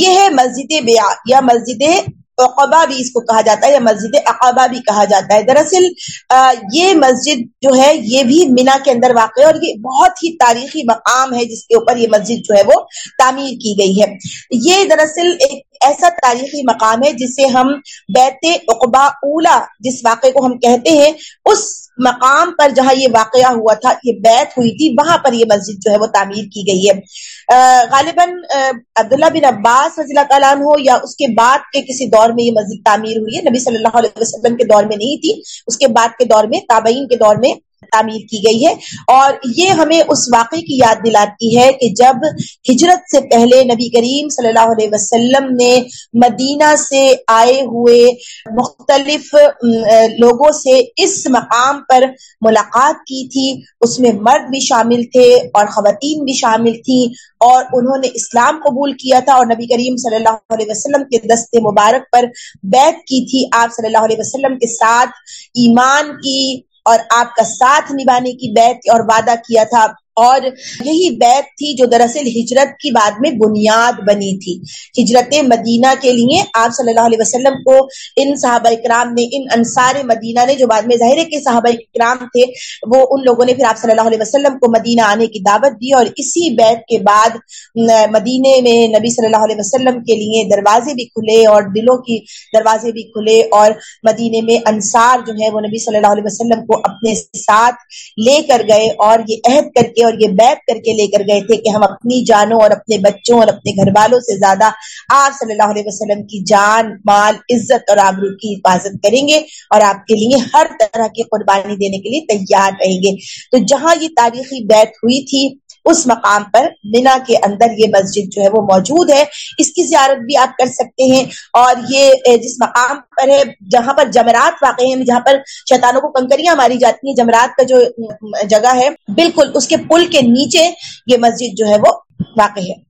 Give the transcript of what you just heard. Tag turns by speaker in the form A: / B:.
A: یہ ہے مسجد بیا یا مسجد اقبا بھی اس کو کہا جاتا ہے یا مسجد اقبا بھی کہا جاتا ہے۔ دراصل یہ مسجد جو ہے، یہ بھی مینا کے اندر واقع ہے اور یہ بہت ہی تاریخی مقام ہے جس کے اوپر یہ مسجد جو ہے وہ تعمیر کی گئی ہے۔ یہ دراصل ایک ایسا تاریخی مقام ہے جسے ہم بیت اقبا اولا جس واقعے کو ہم کہتے ہیں، اس مقام پر جہاں یہ واقعہ ہوا تھا، یہ بیت ہوئی تھی، وہاں پر یہ مسجد جو ہے وہ تعمیر کی گئی ہے۔ غالباً عبداللہ بن عباس رضی اللہ تعالیٰ عنہ یا اس کے بعد کے کسی دور میں یہ مسجد تعمیر ہوئی ہے۔ نبی صلی اللہ علیہ وسلم کے دور میں نہیں تھی، اس کے بعد کے دور میں، تابعین کے دور میں تعمیر کی گئی ہے۔ اور یہ ہمیں اس واقعے کی یاد دلاتی ہے کہ جب ہجرت سے پہلے نبی کریم صلی اللہ علیہ وسلم نے مدینہ سے آئے ہوئے مختلف لوگوں سے اس مقام پر ملاقات کی تھی۔ اس میں مرد بھی شامل تھے اور خواتین بھی شامل تھیں اور انہوں نے اسلام قبول کیا تھا اور نبی کریم صلی اللہ علیہ وسلم کے دست مبارک پر بیت کی تھی۔ آپ صلی اللہ علیہ وسلم کے ساتھ ایمان کی اور آپ کا ساتھ نبھانے کی بیت اور وعدہ کیا تھا۔ اور یہی بیت تھی جو دراصل ہجرت کی بعد میں بنیاد بنی تھی۔ ہجرت مدینہ کے لیے آپ صلی اللہ علیہ وسلم کو ان صحابہ اکرام نے، ان انصار مدینہ نے جو بعد میں ظاہر کے صحابہ اکرام تھے، وہ ان لوگوں نے پھر آپ صلی اللہ علیہ وسلم کو مدینہ آنے کی دعوت دی اور اسی بیت کے بعد مدینے میں نبی صلی اللہ علیہ وسلم کے لیے دروازے بھی کھلے اور دلوں کی دروازے بھی کھلے اور مدینے میں انصار جو ہے وہ نبی صلی اللہ علیہ وسلم کو اپنے ساتھ لے کر گئے اور یہ عہد کر کے کے اور یہ بیت کر کے لے کر گئے تھے کہ ہم اپنی جانوں اور اپنے بچوں اور اپنے گھر والوں سے زیادہ آپ صلی اللہ علیہ وسلم کی جان، مال، عزت اور آبرو کی حفاظت کریں گے اور آپ کے لیے ہر طرح کی قربانی دینے کے لیے تیار رہیں گے۔ تو جہاں یہ تاریخی بیت ہوئی تھی اس مقام پر مینا کے اندر یہ مسجد جو ہے وہ موجود ہے۔ اس کی زیارت بھی آپ کر سکتے ہیں۔ اور یہ جس مقام پر ہے، جہاں پر جمرات واقع ہیں، جہاں پر شیطانوں کو کنکریاں ماری جاتی ہیں، جمرات کا جو جگہ ہے، بالکل اس کے پل کے نیچے یہ مسجد جو ہے وہ واقع ہے۔